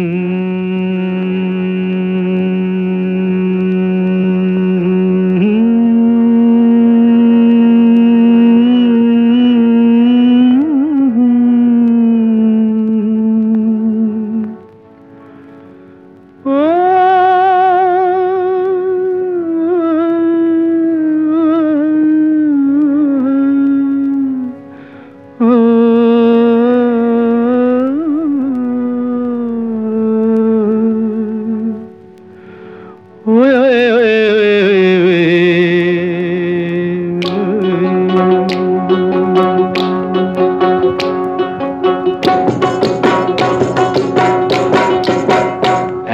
Mm.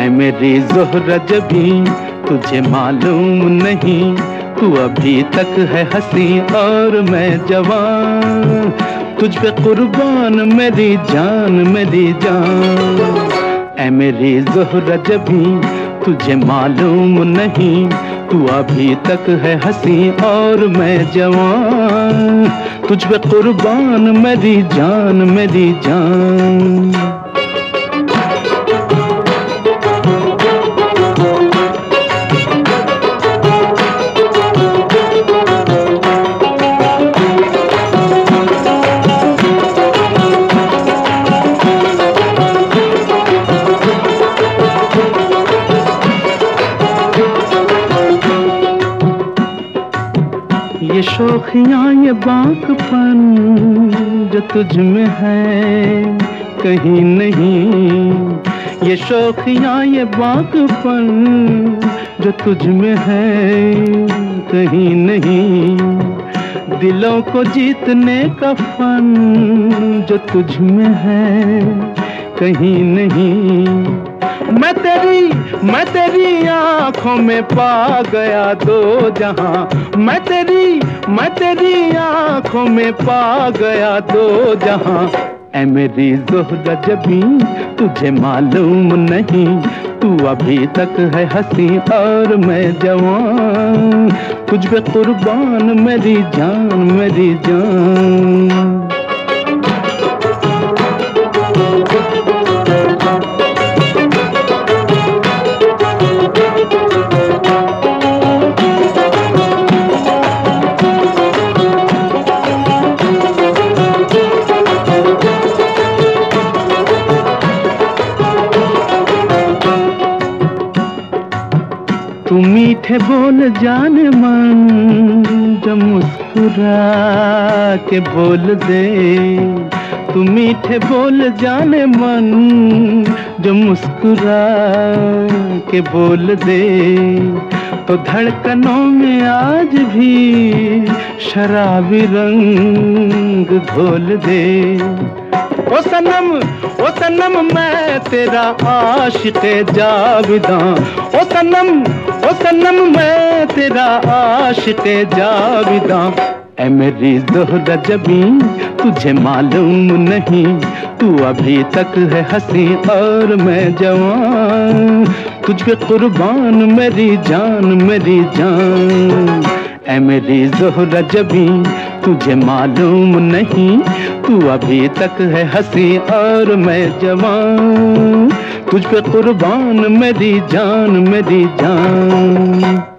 मेरी जोहरा जबी तुझे मालूम नहीं, तू अभी तक है हँसी और मैं जवान। तुझ पे कुर्बान मेरी जान मेरी जान। ऐ मेरी जोहरा जबी तुझे मालूम नहीं, तू अभी तक है हँसी और मैं जवान। तुझ पे कुर्बान मेरी जान मेरी जान। ये शोखियाँ, ये बाकपन जो तुझ में है, कहीं नहीं। ये शोखियाँ, ये बाकपन जो तुझ में है, कहीं नहीं। दिलों को जीतने का फन जो तुझ में है, कहीं नहीं। मैं तेरी मैं तेरी आँखों में पा गया दो जहाँ। मैं तेरी मैं तेरी आँखों में पा गया दो जहाँ। ऐ मेरी जोहरा जबी, तुझे मालूम नहीं। तू अभी तक है हँसी और मैं जवान। तुझ पे कुर्बान मेरी जान मेरी जान। तू मीठे बोल जाने मन जब मुस्कुरा के बोल दे। तू मीठे बोल जाने मन, जो मुस्कुरा के बोल दे। तो धड़कनों में आज भी शराबी रंग घोल दे। ओ सनम ओ सनम, मैं तेरा आशिक जाविदा ओ सनम ओ सनम, मैं तेरा आशिक जाविदा ऐ मेरी जोहरा जबी, तुझे मालूम नहीं। तू अभी तक है हँसी और मैं जवान। तुझ कुर्बान, मेरी जान मेरी जान। ऐ मेरी जोहरा जबी तुझे मालूम नहीं, तू अभी तक है हसी और मैं जवान। तुझ पे कुर्बान मेरी जान मेरी जान।